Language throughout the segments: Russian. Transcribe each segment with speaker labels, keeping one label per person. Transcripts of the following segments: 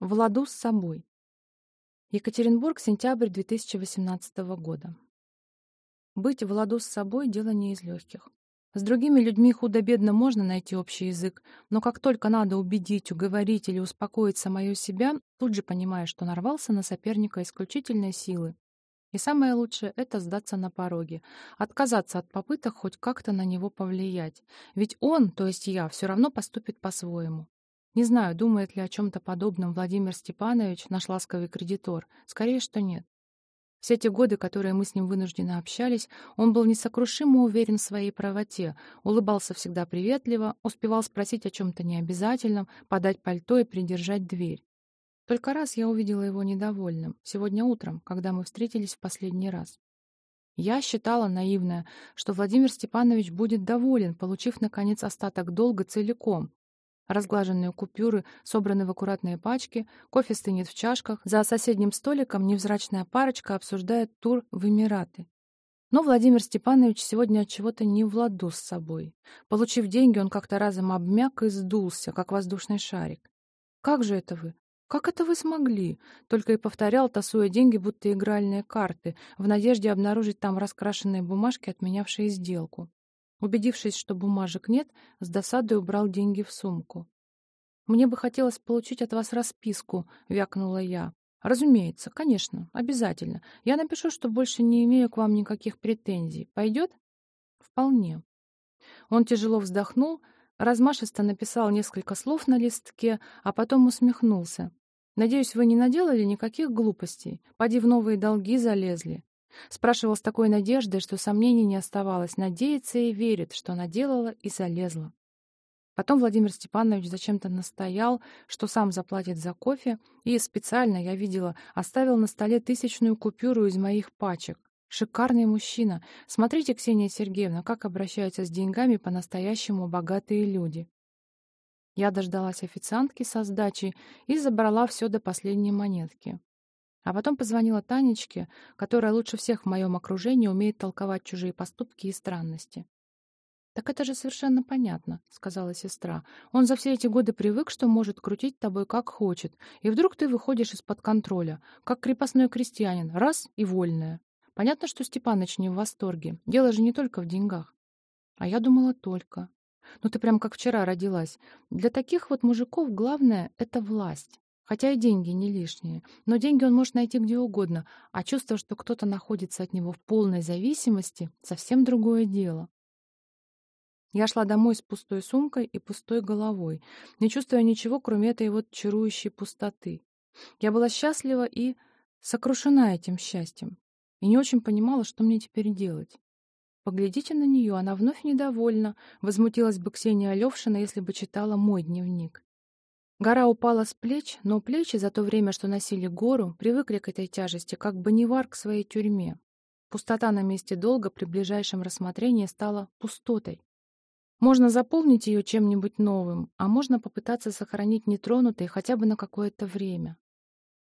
Speaker 1: В ладу с собой. Екатеринбург, сентябрь 2018 года. Быть в ладу с собой — дело не из легких. С другими людьми худо-бедно можно найти общий язык, но как только надо убедить, уговорить или успокоить самое себя, тут же понимаешь, что нарвался на соперника исключительной силы. И самое лучшее — это сдаться на пороге, отказаться от попыток хоть как-то на него повлиять. Ведь он, то есть я, все равно поступит по-своему. Не знаю, думает ли о чем-то подобном Владимир Степанович, наш ласковый кредитор. Скорее, что нет. Все те годы, которые мы с ним вынужденно общались, он был несокрушимо уверен в своей правоте, улыбался всегда приветливо, успевал спросить о чем-то необязательном, подать пальто и придержать дверь. Только раз я увидела его недовольным, сегодня утром, когда мы встретились в последний раз. Я считала, наивная, что Владимир Степанович будет доволен, получив, наконец, остаток долга целиком, Разглаженные купюры собраны в аккуратные пачки, кофе стынет в чашках, за соседним столиком невзрачная парочка обсуждает тур в Эмираты. Но Владимир Степанович сегодня от чего-то не в ладу с собой. Получив деньги, он как-то разом обмяк и сдулся, как воздушный шарик. «Как же это вы? Как это вы смогли?» Только и повторял, тасуя деньги, будто игральные карты, в надежде обнаружить там раскрашенные бумажки, отменявшие сделку. Убедившись, что бумажек нет, с досадой убрал деньги в сумку. «Мне бы хотелось получить от вас расписку», — вякнула я. «Разумеется, конечно, обязательно. Я напишу, что больше не имею к вам никаких претензий. Пойдет?» «Вполне». Он тяжело вздохнул, размашисто написал несколько слов на листке, а потом усмехнулся. «Надеюсь, вы не наделали никаких глупостей. Поди в новые долги залезли. Спрашивал с такой надеждой, что сомнений не оставалось. Надеется и верит, что наделала и залезла. Потом Владимир Степанович зачем-то настоял, что сам заплатит за кофе, и специально, я видела, оставил на столе тысячную купюру из моих пачек. Шикарный мужчина. Смотрите, Ксения Сергеевна, как обращаются с деньгами по-настоящему богатые люди. Я дождалась официантки со сдачей и забрала все до последней монетки. А потом позвонила Танечке, которая лучше всех в моем окружении умеет толковать чужие поступки и странности. «Так это же совершенно понятно», — сказала сестра. «Он за все эти годы привык, что может крутить тобой как хочет, и вдруг ты выходишь из-под контроля, как крепостной крестьянин, раз — и вольная. Понятно, что Степаныч не в восторге. Дело же не только в деньгах». А я думала только. Ну ты прям как вчера родилась. Для таких вот мужиков главное — это власть. Хотя и деньги не лишние. Но деньги он может найти где угодно, а чувство, что кто-то находится от него в полной зависимости, совсем другое дело. Я шла домой с пустой сумкой и пустой головой, не чувствуя ничего, кроме этой вот чарующей пустоты. Я была счастлива и сокрушена этим счастьем, и не очень понимала, что мне теперь делать. Поглядите на нее, она вновь недовольна, возмутилась бы Ксения Левшина, если бы читала мой дневник. Гора упала с плеч, но плечи за то время, что носили гору, привыкли к этой тяжести, как банивар к своей тюрьме. Пустота на месте долга при ближайшем рассмотрении стала пустотой. Можно заполнить ее чем-нибудь новым, а можно попытаться сохранить нетронутой хотя бы на какое-то время.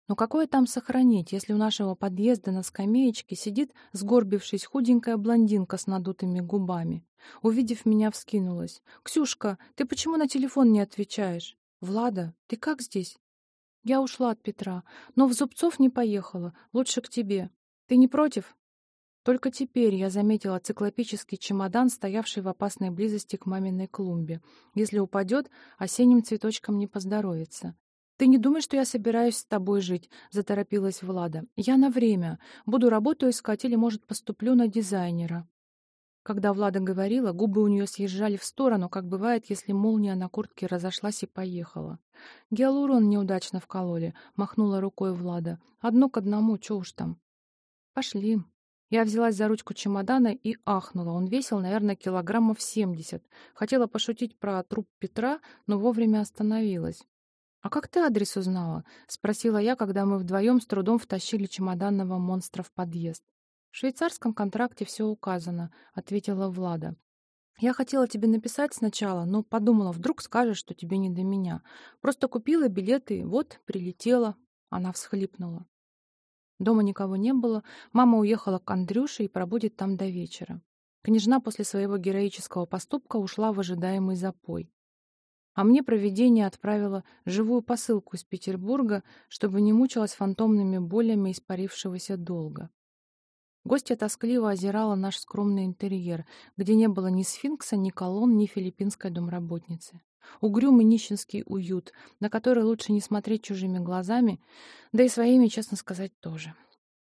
Speaker 1: Но какое там сохранить, если у нашего подъезда на скамеечке сидит, сгорбившись, худенькая блондинка с надутыми губами? Увидев меня, вскинулась. «Ксюшка, ты почему на телефон не отвечаешь?» «Влада, ты как здесь?» «Я ушла от Петра, но в Зубцов не поехала. Лучше к тебе. Ты не против?» Только теперь я заметила циклопический чемодан, стоявший в опасной близости к маминой клумбе. Если упадет, осенним цветочком не поздоровится. «Ты не думай, что я собираюсь с тобой жить», — заторопилась Влада. «Я на время. Буду работу искать или, может, поступлю на дизайнера». Когда Влада говорила, губы у нее съезжали в сторону, как бывает, если молния на куртке разошлась и поехала. «Гиалурон неудачно вкололи», — махнула рукой Влада. «Одно к одному, чё уж там». «Пошли». Я взялась за ручку чемодана и ахнула. Он весил, наверное, килограммов семьдесят. Хотела пошутить про труп Петра, но вовремя остановилась. «А как ты адрес узнала?» — спросила я, когда мы вдвоем с трудом втащили чемоданного монстра в подъезд. «В швейцарском контракте все указано», — ответила Влада. «Я хотела тебе написать сначала, но подумала, вдруг скажешь, что тебе не до меня. Просто купила билеты, вот, прилетела». Она всхлипнула. Дома никого не было, мама уехала к Андрюше и пробудет там до вечера. Княжна после своего героического поступка ушла в ожидаемый запой. А мне провидение отправило живую посылку из Петербурга, чтобы не мучилась фантомными болями испарившегося долга. Гостья тоскливо озирала наш скромный интерьер, где не было ни сфинкса, ни колонн, ни филиппинской домработницы. Угрюмый нищенский уют, на который лучше не смотреть чужими глазами, да и своими, честно сказать, тоже.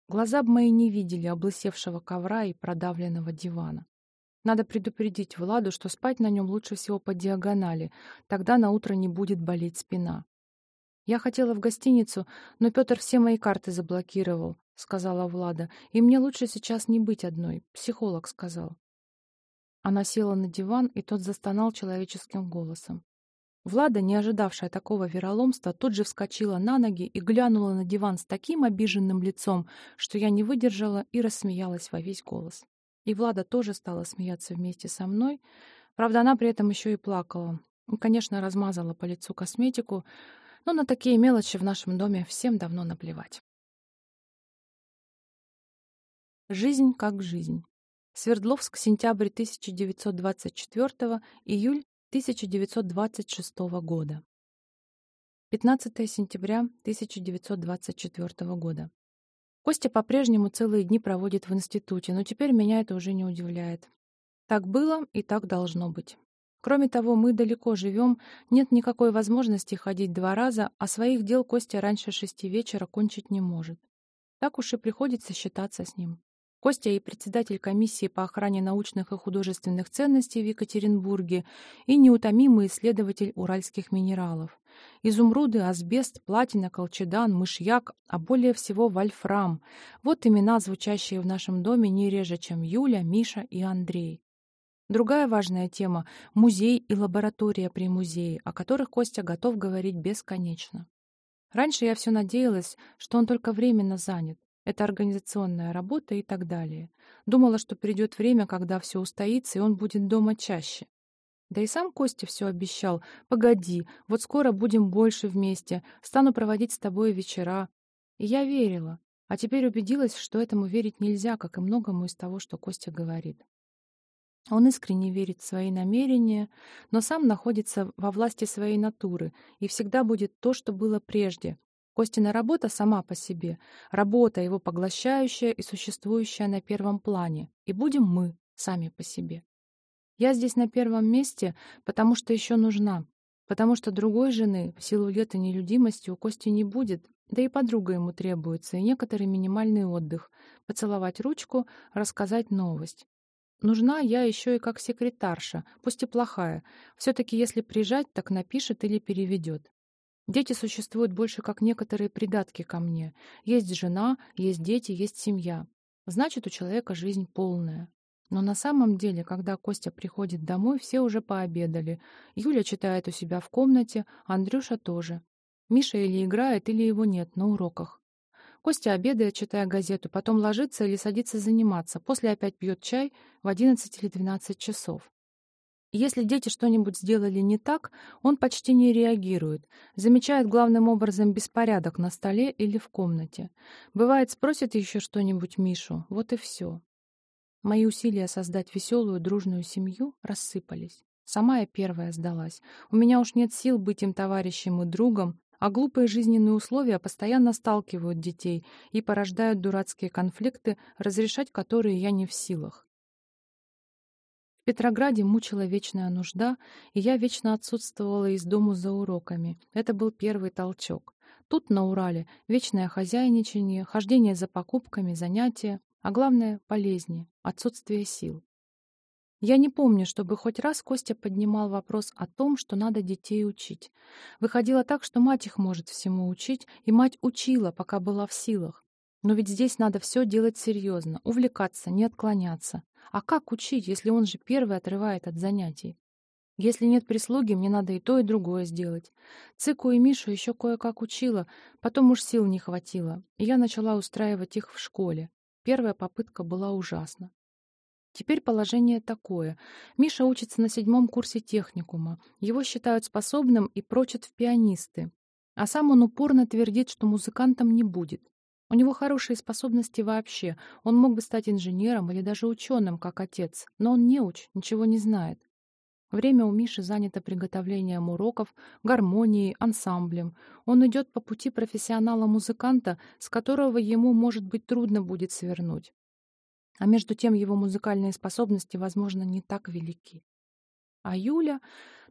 Speaker 1: Глаза бы мои не видели облысевшего ковра и продавленного дивана. Надо предупредить Владу, что спать на нем лучше всего по диагонали, тогда на утро не будет болеть спина. Я хотела в гостиницу, но Петр все мои карты заблокировал, — сказала Влада, — «и мне лучше сейчас не быть одной», — психолог сказал. Она села на диван, и тот застонал человеческим голосом. Влада, не ожидавшая такого вероломства, тут же вскочила на ноги и глянула на диван с таким обиженным лицом, что я не выдержала и рассмеялась во весь голос. И Влада тоже стала смеяться вместе со мной. Правда, она при этом еще и плакала. Конечно, размазала по лицу косметику, но на такие мелочи в нашем доме всем давно наплевать. Жизнь как жизнь. Свердловск, сентябрь 1924, июль 1926 года. 15 сентября 1924 года. Костя по-прежнему целые дни проводит в институте, но теперь меня это уже не удивляет. Так было и так должно быть. Кроме того, мы далеко живем, нет никакой возможности ходить два раза, а своих дел Костя раньше шести вечера кончить не может. Так уж и приходится считаться с ним. Костя и председатель комиссии по охране научных и художественных ценностей в Екатеринбурге и неутомимый исследователь уральских минералов. Изумруды, асбест, платина, колчедан, мышьяк, а более всего вольфрам. Вот имена, звучащие в нашем доме не реже, чем Юля, Миша и Андрей. Другая важная тема — музей и лаборатория при музее, о которых Костя готов говорить бесконечно. Раньше я все надеялась, что он только временно занят. Это организационная работа и так далее. Думала, что придет время, когда все устоится, и он будет дома чаще. Да и сам Костя все обещал. «Погоди, вот скоро будем больше вместе, стану проводить с тобой вечера». И я верила, а теперь убедилась, что этому верить нельзя, как и многому из того, что Костя говорит. Он искренне верит в свои намерения, но сам находится во власти своей натуры, и всегда будет то, что было прежде, Костина работа сама по себе, работа его поглощающая и существующая на первом плане, и будем мы сами по себе. Я здесь на первом месте, потому что еще нужна, потому что другой жены в силу лет и нелюдимости у Кости не будет, да и подруга ему требуется, и некоторый минимальный отдых, поцеловать ручку, рассказать новость. Нужна я еще и как секретарша, пусть и плохая. Все-таки если прижать, так напишет или переведет. Дети существуют больше как некоторые придатки ко мне. Есть жена, есть дети, есть семья. Значит, у человека жизнь полная. Но на самом деле, когда Костя приходит домой, все уже пообедали. Юля читает у себя в комнате, Андрюша тоже. Миша или играет, или его нет на уроках. Костя обедает, читая газету, потом ложится или садится заниматься, после опять пьет чай в 11 или 12 часов. Если дети что-нибудь сделали не так, он почти не реагирует, замечает главным образом беспорядок на столе или в комнате. Бывает, спросит еще что-нибудь Мишу, вот и все. Мои усилия создать веселую, дружную семью рассыпались. Сама я первая сдалась. У меня уж нет сил быть им товарищем и другом, а глупые жизненные условия постоянно сталкивают детей и порождают дурацкие конфликты, разрешать которые я не в силах. Петрограде мучила вечная нужда, и я вечно отсутствовала из дому за уроками. Это был первый толчок. Тут, на Урале, вечное хозяйничание, хождение за покупками, занятия, а главное — болезни, отсутствие сил. Я не помню, чтобы хоть раз Костя поднимал вопрос о том, что надо детей учить. Выходило так, что мать их может всему учить, и мать учила, пока была в силах. Но ведь здесь надо все делать серьезно, увлекаться, не отклоняться. А как учить, если он же первый отрывает от занятий? Если нет прислуги, мне надо и то, и другое сделать. Цику и Мишу еще кое-как учила, потом уж сил не хватило, и я начала устраивать их в школе. Первая попытка была ужасна. Теперь положение такое. Миша учится на седьмом курсе техникума. Его считают способным и прочат в пианисты. А сам он упорно твердит, что музыкантом не будет. У него хорошие способности вообще. Он мог бы стать инженером или даже ученым, как отец. Но он не уч, ничего не знает. Время у Миши занято приготовлением уроков, гармонией, ансамблем. Он идет по пути профессионала-музыканта, с которого ему, может быть, трудно будет свернуть. А между тем его музыкальные способности, возможно, не так велики. А Юля,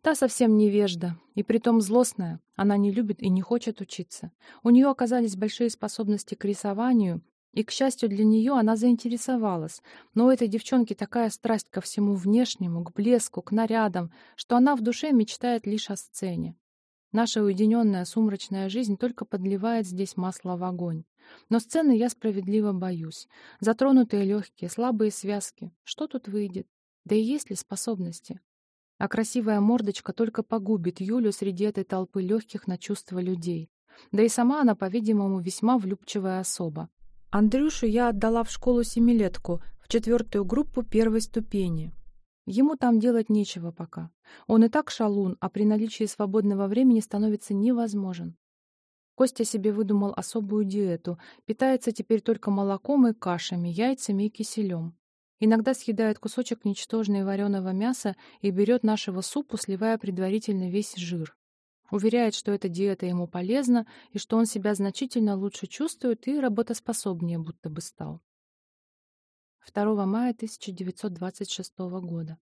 Speaker 1: та совсем невежда, и притом злостная, она не любит и не хочет учиться. У нее оказались большие способности к рисованию, и, к счастью для нее, она заинтересовалась. Но у этой девчонки такая страсть ко всему внешнему, к блеску, к нарядам, что она в душе мечтает лишь о сцене. Наша уединенная сумрачная жизнь только подливает здесь масло в огонь. Но сцены я справедливо боюсь. Затронутые легкие, слабые связки. Что тут выйдет? Да и есть ли способности? А красивая мордочка только погубит Юлю среди этой толпы легких на чувства людей. Да и сама она, по-видимому, весьма влюбчивая особа. Андрюшу я отдала в школу семилетку, в четвертую группу первой ступени. Ему там делать нечего пока. Он и так шалун, а при наличии свободного времени становится невозможен. Костя себе выдумал особую диету, питается теперь только молоком и кашами, яйцами и киселем. Иногда съедает кусочек ничтожной вареного мяса и берет нашего супу, сливая предварительно весь жир. Уверяет, что эта диета ему полезна и что он себя значительно лучше чувствует и работоспособнее будто бы стал. 2 мая 1926 года.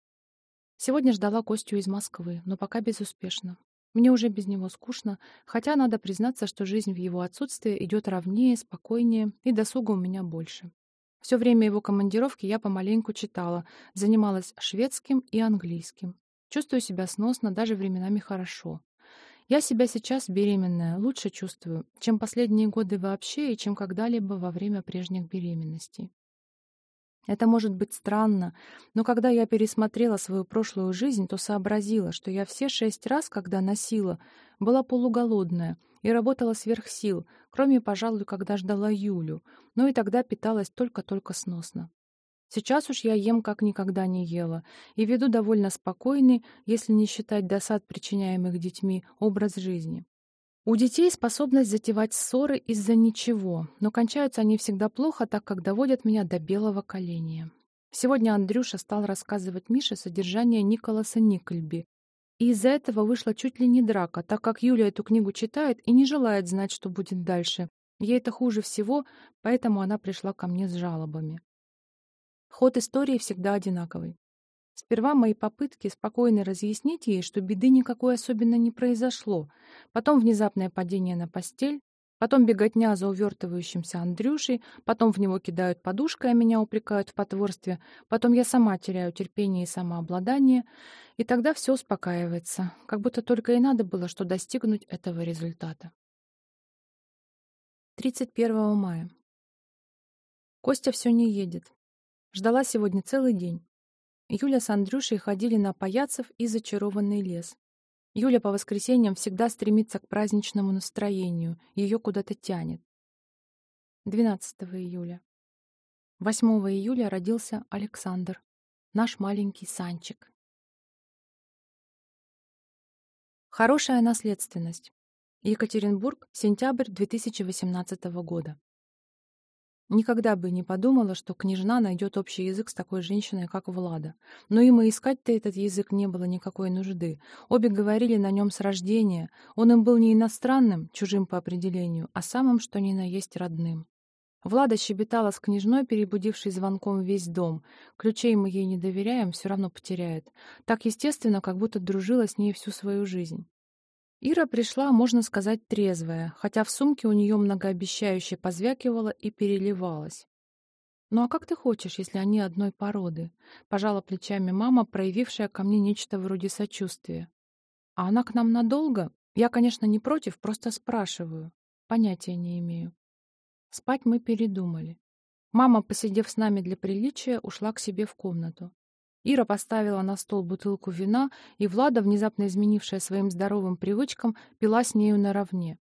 Speaker 1: Сегодня ждала Костю из Москвы, но пока безуспешно. Мне уже без него скучно, хотя надо признаться, что жизнь в его отсутствии идет ровнее, спокойнее, и досуга у меня больше. Все время его командировки я помаленьку читала, занималась шведским и английским. Чувствую себя сносно, даже временами хорошо. Я себя сейчас беременная лучше чувствую, чем последние годы вообще и чем когда-либо во время прежних беременностей. Это может быть странно, но когда я пересмотрела свою прошлую жизнь, то сообразила, что я все шесть раз, когда носила, была полуголодная и работала сверх сил, кроме, пожалуй, когда ждала Юлю, но и тогда питалась только-только сносно. Сейчас уж я ем как никогда не ела и веду довольно спокойный, если не считать досад, причиняемых детьми, образ жизни. У детей способность затевать ссоры из-за ничего, но кончаются они всегда плохо, так как доводят меня до белого коленя. Сегодня Андрюша стал рассказывать Мише содержание Николаса Никольби, и из-за этого вышла чуть ли не драка, так как Юля эту книгу читает и не желает знать, что будет дальше. Ей это хуже всего, поэтому она пришла ко мне с жалобами. Ход истории всегда одинаковый. Сперва мои попытки спокойно разъяснить ей, что беды никакой особенно не произошло, потом внезапное падение на постель, потом беготня за увертывающимся Андрюшей, потом в него кидают подушкой, а меня упрекают в потворстве, потом я сама теряю терпение и самообладание, и тогда все успокаивается, как будто только и надо было, что достигнуть этого результата. 31 мая. Костя все не едет. Ждала сегодня целый день. Юля с Андрюшей ходили на паяцев и зачарованный лес. Юля по воскресеньям всегда стремится к праздничному настроению, ее куда-то тянет. 12 июля. 8 июля родился Александр, наш маленький Санчик. Хорошая наследственность. Екатеринбург, сентябрь 2018 года. Никогда бы не подумала, что княжна найдет общий язык с такой женщиной, как Влада. Но им и искать-то этот язык не было никакой нужды. Обе говорили на нем с рождения. Он им был не иностранным, чужим по определению, а самым, что ни на есть родным. Влада щебетала с княжной, перебудившей звонком весь дом. Ключей мы ей не доверяем, все равно потеряет. Так естественно, как будто дружила с ней всю свою жизнь. Ира пришла, можно сказать, трезвая, хотя в сумке у нее многообещающе позвякивало и переливалось. «Ну а как ты хочешь, если они одной породы?» — пожала плечами мама, проявившая ко мне нечто вроде сочувствия. «А она к нам надолго? Я, конечно, не против, просто спрашиваю. Понятия не имею». Спать мы передумали. Мама, посидев с нами для приличия, ушла к себе в комнату. Ира поставила на стол бутылку вина, и Влада, внезапно изменившая своим здоровым привычкам, пила с нею наравне.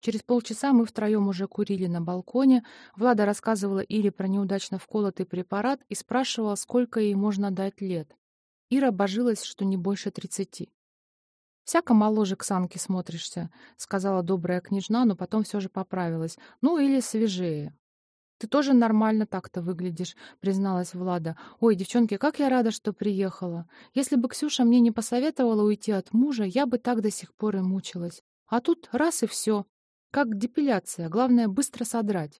Speaker 1: Через полчаса мы втроем уже курили на балконе. Влада рассказывала Ире про неудачно вколотый препарат и спрашивала, сколько ей можно дать лет. Ира божилась, что не больше тридцати. «Всяко моложе к Санке смотришься», — сказала добрая княжна, но потом все же поправилась. «Ну или свежее». «Ты тоже нормально так-то выглядишь», — призналась Влада. «Ой, девчонки, как я рада, что приехала. Если бы Ксюша мне не посоветовала уйти от мужа, я бы так до сих пор и мучилась. А тут раз и все. Как депиляция, главное быстро содрать».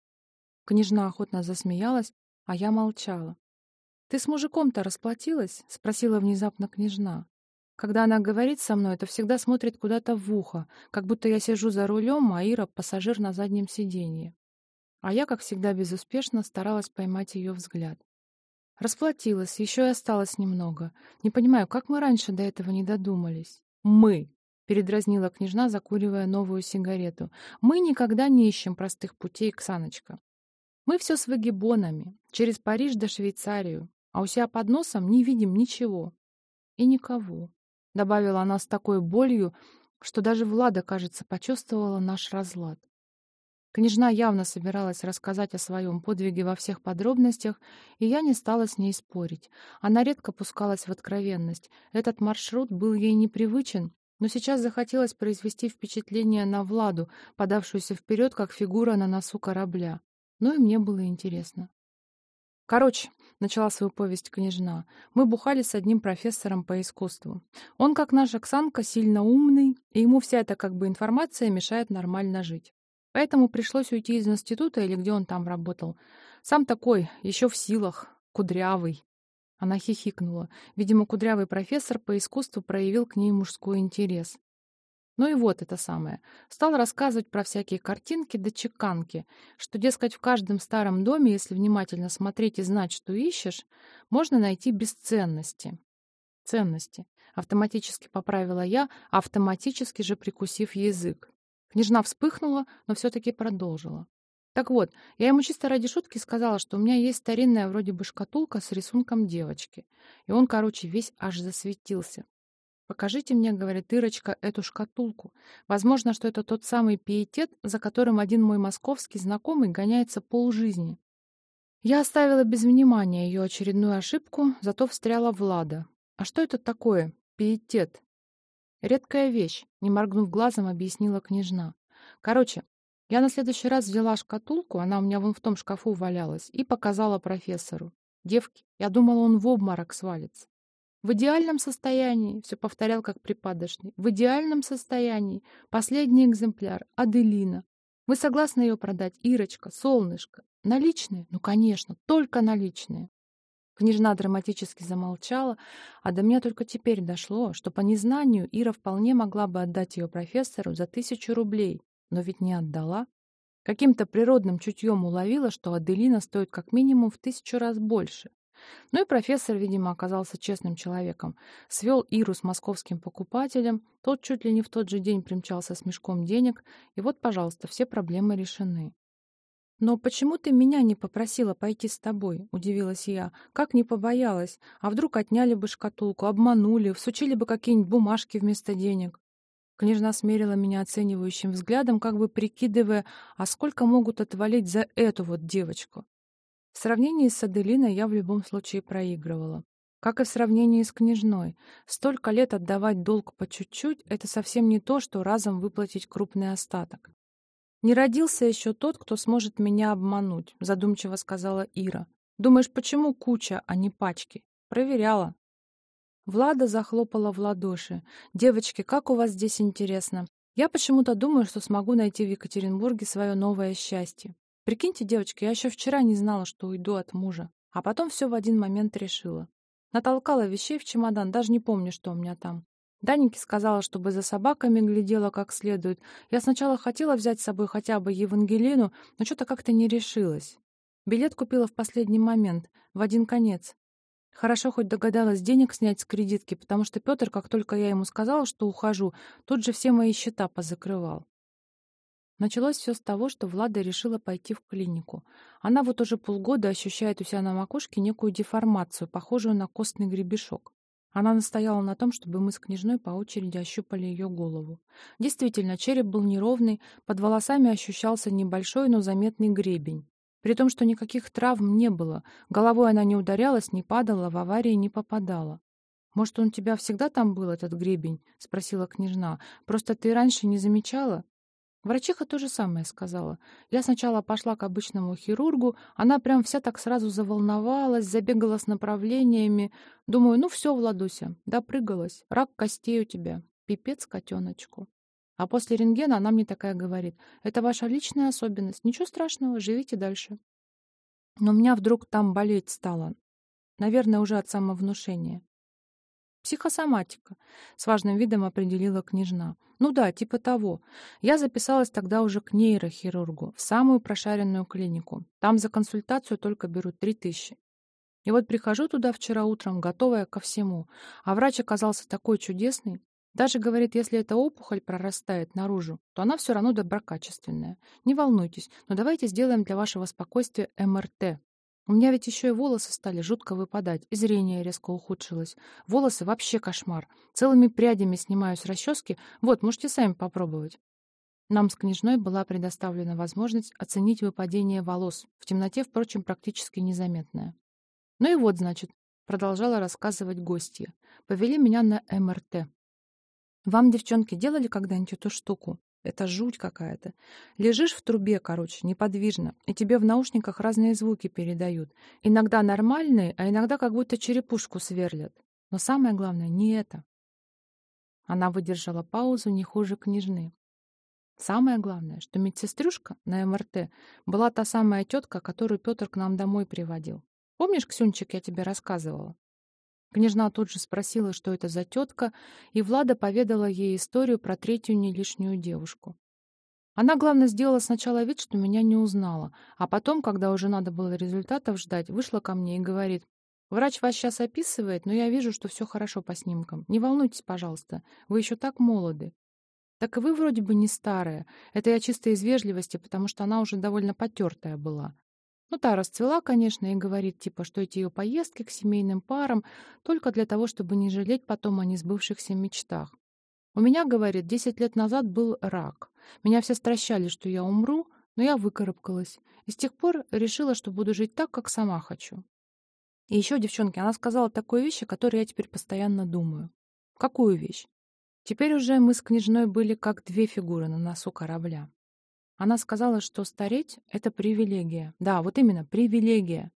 Speaker 1: Княжна охотно засмеялась, а я молчала. «Ты с мужиком-то расплатилась?» — спросила внезапно княжна. Когда она говорит со мной, то всегда смотрит куда-то в ухо, как будто я сижу за рулем, а Ира — пассажир на заднем сиденье. А я, как всегда, безуспешно старалась поймать ее взгляд. Расплатилась, еще и осталось немного. Не понимаю, как мы раньше до этого не додумались? Мы, передразнила княжна, закуривая новую сигарету. Мы никогда не ищем простых путей, Ксаночка. Мы все с выгибонами, через Париж до Швейцарию, а у себя под носом не видим ничего. И никого. Добавила она с такой болью, что даже Влада, кажется, почувствовала наш разлад. Княжна явно собиралась рассказать о своем подвиге во всех подробностях, и я не стала с ней спорить. Она редко пускалась в откровенность. Этот маршрут был ей непривычен, но сейчас захотелось произвести впечатление на Владу, подавшуюся вперед, как фигура на носу корабля. Ну и мне было интересно. Короче, начала свою повесть княжна, мы бухали с одним профессором по искусству. Он, как наша Оксанка, сильно умный, и ему вся эта как бы информация мешает нормально жить. Поэтому пришлось уйти из института или где он там работал. Сам такой, еще в силах, кудрявый. Она хихикнула. Видимо, кудрявый профессор по искусству проявил к ней мужской интерес. Ну и вот это самое. Стал рассказывать про всякие картинки да чеканки, что, дескать, в каждом старом доме, если внимательно смотреть и знать, что ищешь, можно найти бесценности. Ценности. Автоматически поправила я, автоматически же прикусив язык. Княжна вспыхнула, но все-таки продолжила. Так вот, я ему чисто ради шутки сказала, что у меня есть старинная вроде бы шкатулка с рисунком девочки. И он, короче, весь аж засветился. «Покажите мне, — говорит Ирочка, — эту шкатулку. Возможно, что это тот самый пиетет, за которым один мой московский знакомый гоняется полжизни». Я оставила без внимания ее очередную ошибку, зато встряла Влада. «А что это такое? Пиетет?» «Редкая вещь», — не моргнув глазом, объяснила княжна. «Короче, я на следующий раз взяла шкатулку, она у меня вон в том шкафу валялась, и показала профессору. Девки, я думала, он в обморок свалится. В идеальном состоянии, все повторял как припадочный, в идеальном состоянии, последний экземпляр, Аделина. Вы согласны ее продать, Ирочка, солнышко? Наличные? Ну, конечно, только наличные. Княжна драматически замолчала, а до меня только теперь дошло, что по незнанию Ира вполне могла бы отдать ее профессору за тысячу рублей, но ведь не отдала. Каким-то природным чутьем уловила, что Аделина стоит как минимум в тысячу раз больше. Ну и профессор, видимо, оказался честным человеком. Свел Иру с московским покупателем, тот чуть ли не в тот же день примчался с мешком денег, и вот, пожалуйста, все проблемы решены. «Но почему ты меня не попросила пойти с тобой?» — удивилась я. «Как не побоялась? А вдруг отняли бы шкатулку, обманули, всучили бы какие-нибудь бумажки вместо денег?» Княжна смерила меня оценивающим взглядом, как бы прикидывая, а сколько могут отвалить за эту вот девочку. В сравнении с Аделиной я в любом случае проигрывала. Как и в сравнении с княжной. Столько лет отдавать долг по чуть-чуть — это совсем не то, что разом выплатить крупный остаток. «Не родился еще тот, кто сможет меня обмануть», — задумчиво сказала Ира. «Думаешь, почему куча, а не пачки?» «Проверяла». Влада захлопала в ладоши. «Девочки, как у вас здесь интересно. Я почему-то думаю, что смогу найти в Екатеринбурге свое новое счастье. Прикиньте, девочки, я еще вчера не знала, что уйду от мужа, а потом все в один момент решила. Натолкала вещей в чемодан, даже не помню, что у меня там. Данике сказала, чтобы за собаками глядела как следует. Я сначала хотела взять с собой хотя бы Евангелину, но что-то как-то не решилась. Билет купила в последний момент, в один конец. Хорошо хоть догадалась денег снять с кредитки, потому что Петр, как только я ему сказала, что ухожу, тут же все мои счета позакрывал. Началось все с того, что Влада решила пойти в клинику. Она вот уже полгода ощущает у себя на макушке некую деформацию, похожую на костный гребешок. Она настояла на том, чтобы мы с княжной по очереди ощупали ее голову. Действительно, череп был неровный, под волосами ощущался небольшой, но заметный гребень. При том, что никаких травм не было, головой она не ударялась, не падала, в аварии не попадала. «Может, он у тебя всегда там был, этот гребень?» — спросила княжна. «Просто ты раньше не замечала?» Врачиха то же самое сказала. Я сначала пошла к обычному хирургу, она прям вся так сразу заволновалась, забегала с направлениями. Думаю, ну все, Владуся, допрыгалась, рак костей у тебя, пипец котеночку. А после рентгена она мне такая говорит, это ваша личная особенность, ничего страшного, живите дальше. Но у меня вдруг там болеть стало. Наверное, уже от самовнушения. Психосоматика, с важным видом определила княжна. Ну да, типа того. Я записалась тогда уже к нейрохирургу, в самую прошаренную клинику. Там за консультацию только берут три тысячи. И вот прихожу туда вчера утром, готовая ко всему. А врач оказался такой чудесный. Даже говорит, если эта опухоль прорастает наружу, то она все равно доброкачественная. Не волнуйтесь, но давайте сделаем для вашего спокойствия МРТ. У меня ведь еще и волосы стали жутко выпадать, и зрение резко ухудшилось. Волосы вообще кошмар. Целыми прядями снимаю с расчески. Вот, можете сами попробовать. Нам с княжной была предоставлена возможность оценить выпадение волос, в темноте, впрочем, практически незаметное. Ну и вот, значит, продолжала рассказывать гостья. Повели меня на МРТ. Вам, девчонки, делали когда-нибудь эту штуку? Это жуть какая-то. Лежишь в трубе, короче, неподвижно, и тебе в наушниках разные звуки передают. Иногда нормальные, а иногда как будто черепушку сверлят. Но самое главное не это. Она выдержала паузу не хуже княжны. Самое главное, что медсестрюшка на МРТ была та самая тетка, которую Петр к нам домой приводил. Помнишь, Ксюнчик, я тебе рассказывала? Княжна тут же спросила, что это за тетка, и Влада поведала ей историю про третью нелишнюю девушку. Она, главное, сделала сначала вид, что меня не узнала, а потом, когда уже надо было результатов ждать, вышла ко мне и говорит, «Врач вас сейчас описывает, но я вижу, что все хорошо по снимкам. Не волнуйтесь, пожалуйста, вы еще так молоды». «Так и вы вроде бы не старая. Это я чисто из вежливости, потому что она уже довольно потертая была. Ну, та расцвела, конечно, и говорит, типа, что эти ее поездки к семейным парам только для того, чтобы не жалеть потом о несбывшихся мечтах. У меня, говорит, десять лет назад был рак. Меня все стращали, что я умру, но я выкарабкалась. И с тех пор решила, что буду жить так, как сама хочу. И еще, девчонки, она сказала такую вещь, о которой я теперь постоянно думаю. Какую вещь? Теперь уже мы с княжной были как две фигуры на носу корабля. Она сказала, что стареть — это привилегия. Да, вот именно, привилегия.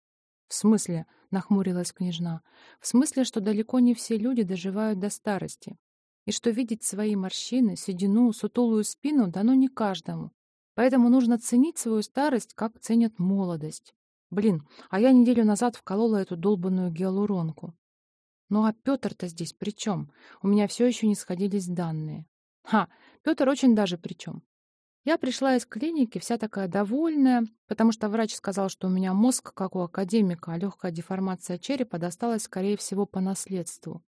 Speaker 1: В смысле, нахмурилась княжна, в смысле, что далеко не все люди доживают до старости. И что видеть свои морщины, седину, сутулую спину дано не каждому. Поэтому нужно ценить свою старость, как ценят молодость. Блин, а я неделю назад вколола эту долбанную гиалуронку. Ну а Петр-то здесь при чем? У меня все еще не сходились данные. Ха, Петр очень даже при чем. Я пришла из клиники вся такая довольная, потому что врач сказал, что у меня мозг, как у академика, а легкая деформация черепа досталась, скорее всего, по наследству.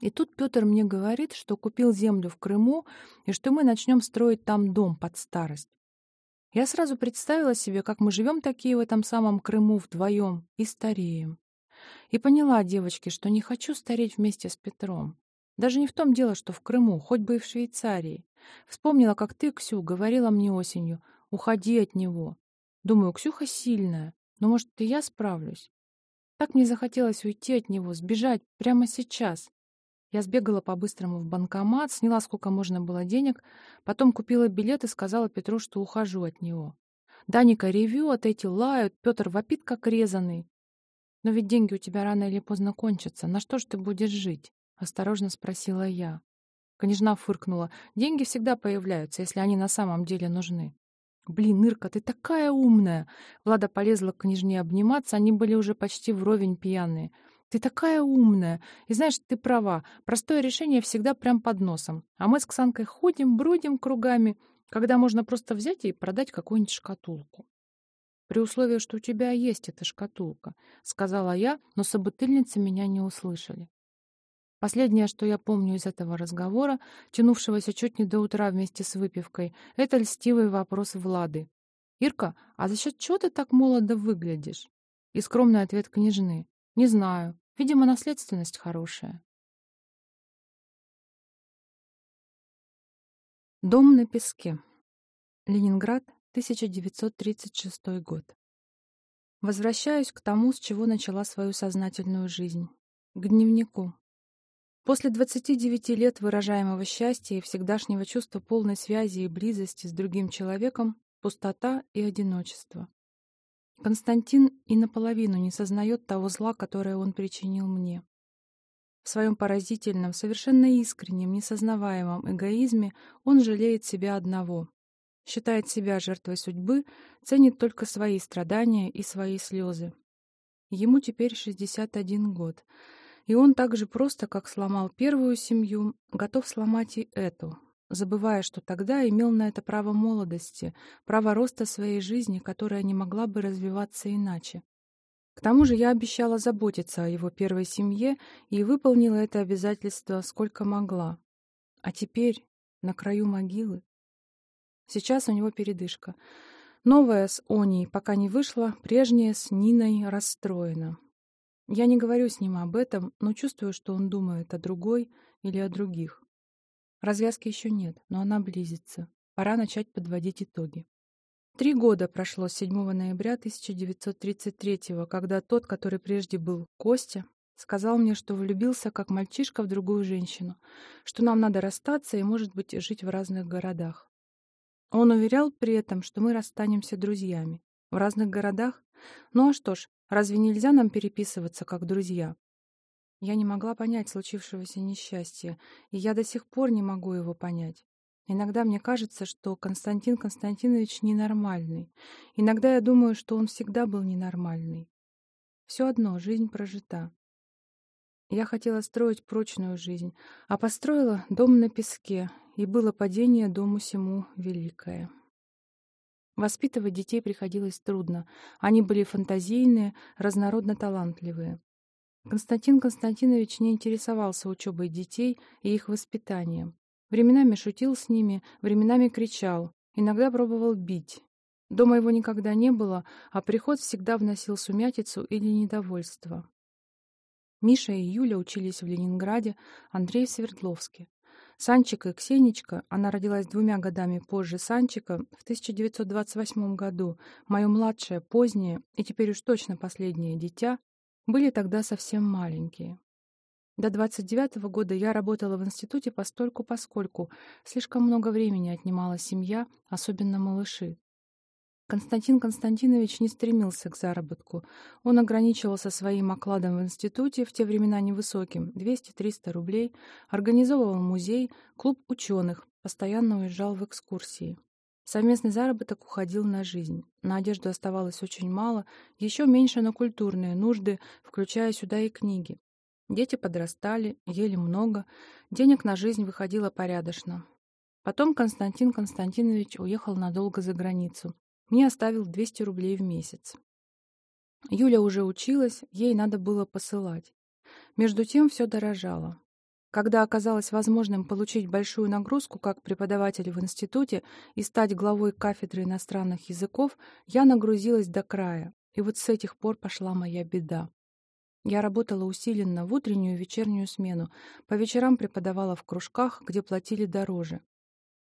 Speaker 1: И тут Петр мне говорит, что купил землю в Крыму и что мы начнем строить там дом под старость. Я сразу представила себе, как мы живем такие в этом самом Крыму вдвоем и стареем. И поняла, девочки, что не хочу стареть вместе с Петром. Даже не в том дело, что в Крыму, хоть бы и в Швейцарии. Вспомнила, как ты, Ксю, говорила мне осенью, уходи от него. Думаю, Ксюха сильная, но, может, и я справлюсь. Так мне захотелось уйти от него, сбежать прямо сейчас. Я сбегала по-быстрому в банкомат, сняла сколько можно было денег, потом купила билет и сказала Петру, что ухожу от него. Даника ревет, эти лают, Петр вопит, как резанный. Но ведь деньги у тебя рано или поздно кончатся. На что ж ты будешь жить? Осторожно спросила я. Княжна фыркнула. Деньги всегда появляются, если они на самом деле нужны. «Блин, Ирка, ты такая умная!» Влада полезла к княжне обниматься, они были уже почти вровень пьяные. «Ты такая умная! И знаешь, ты права, простое решение всегда прям под носом. А мы с Ксанкой ходим, бродим кругами, когда можно просто взять и продать какую-нибудь шкатулку». «При условии, что у тебя есть эта шкатулка», — сказала я, но собутыльницы меня не услышали. Последнее, что я помню из этого разговора, тянувшегося чуть не до утра вместе с выпивкой, это льстивый вопрос Влады. «Ирка, а за счет чего ты так молодо выглядишь?» И скромный ответ княжны. «Не знаю. Видимо, наследственность хорошая». Дом на песке. Ленинград, 1936 год. Возвращаюсь к тому, с чего начала свою сознательную жизнь. К дневнику. После 29 лет выражаемого счастья и всегдашнего чувства полной связи и близости с другим человеком, пустота и одиночество. Константин и наполовину не сознает того зла, которое он причинил мне. В своем поразительном, совершенно искреннем, несознаваемом эгоизме он жалеет себя одного. Считает себя жертвой судьбы, ценит только свои страдания и свои слезы. Ему теперь 61 год, и он так же просто, как сломал первую семью, готов сломать и эту, забывая, что тогда имел на это право молодости, право роста своей жизни, которая не могла бы развиваться иначе. К тому же я обещала заботиться о его первой семье и выполнила это обязательство сколько могла. А теперь, на краю могилы... Сейчас у него передышка. Новая с Оней пока не вышла, прежняя с Ниной расстроена. Я не говорю с ним об этом, но чувствую, что он думает о другой или о других. Развязки еще нет, но она близится. Пора начать подводить итоги. Три года прошло с 7 ноября 1933 когда тот, который прежде был Костя, сказал мне, что влюбился как мальчишка в другую женщину, что нам надо расстаться и, может быть, жить в разных городах. Он уверял при этом, что мы расстанемся друзьями. В разных городах? Ну а что ж, разве нельзя нам переписываться как друзья? Я не могла понять случившегося несчастья, и я до сих пор не могу его понять. Иногда мне кажется, что Константин Константинович ненормальный. Иногда я думаю, что он всегда был ненормальный. Все одно, жизнь прожита. Я хотела строить прочную жизнь, а построила дом на песке, и было падение дому сему великое. Воспитывать детей приходилось трудно. Они были фантазийные, разнородно талантливые. Константин Константинович не интересовался учебой детей и их воспитанием. Временами шутил с ними, временами кричал, иногда пробовал бить. Дома его никогда не было, а приход всегда вносил сумятицу или недовольство. Миша и Юля учились в Ленинграде, Андрей в Свердловске. Санчика и Ксенечка, она родилась двумя годами позже Санчика, в 1928 году, мое младшее, позднее и теперь уж точно последнее дитя, были тогда совсем маленькие. До 29-го года я работала в институте постольку-поскольку. Слишком много времени отнимала семья, особенно малыши. Константин Константинович не стремился к заработку. Он ограничивался своим окладом в институте, в те времена невысоким, 200-300 рублей, организовывал музей, клуб ученых, постоянно уезжал в экскурсии. Совместный заработок уходил на жизнь. На одежду оставалось очень мало, еще меньше на культурные нужды, включая сюда и книги. Дети подрастали, ели много, денег на жизнь выходило порядочно. Потом Константин Константинович уехал надолго за границу. Мне оставил 200 рублей в месяц. Юля уже училась, ей надо было посылать. Между тем все дорожало. Когда оказалось возможным получить большую нагрузку как преподаватель в институте и стать главой кафедры иностранных языков, я нагрузилась до края, и вот с этих пор пошла моя беда. Я работала усиленно в утреннюю и вечернюю смену. По вечерам преподавала в кружках, где платили дороже.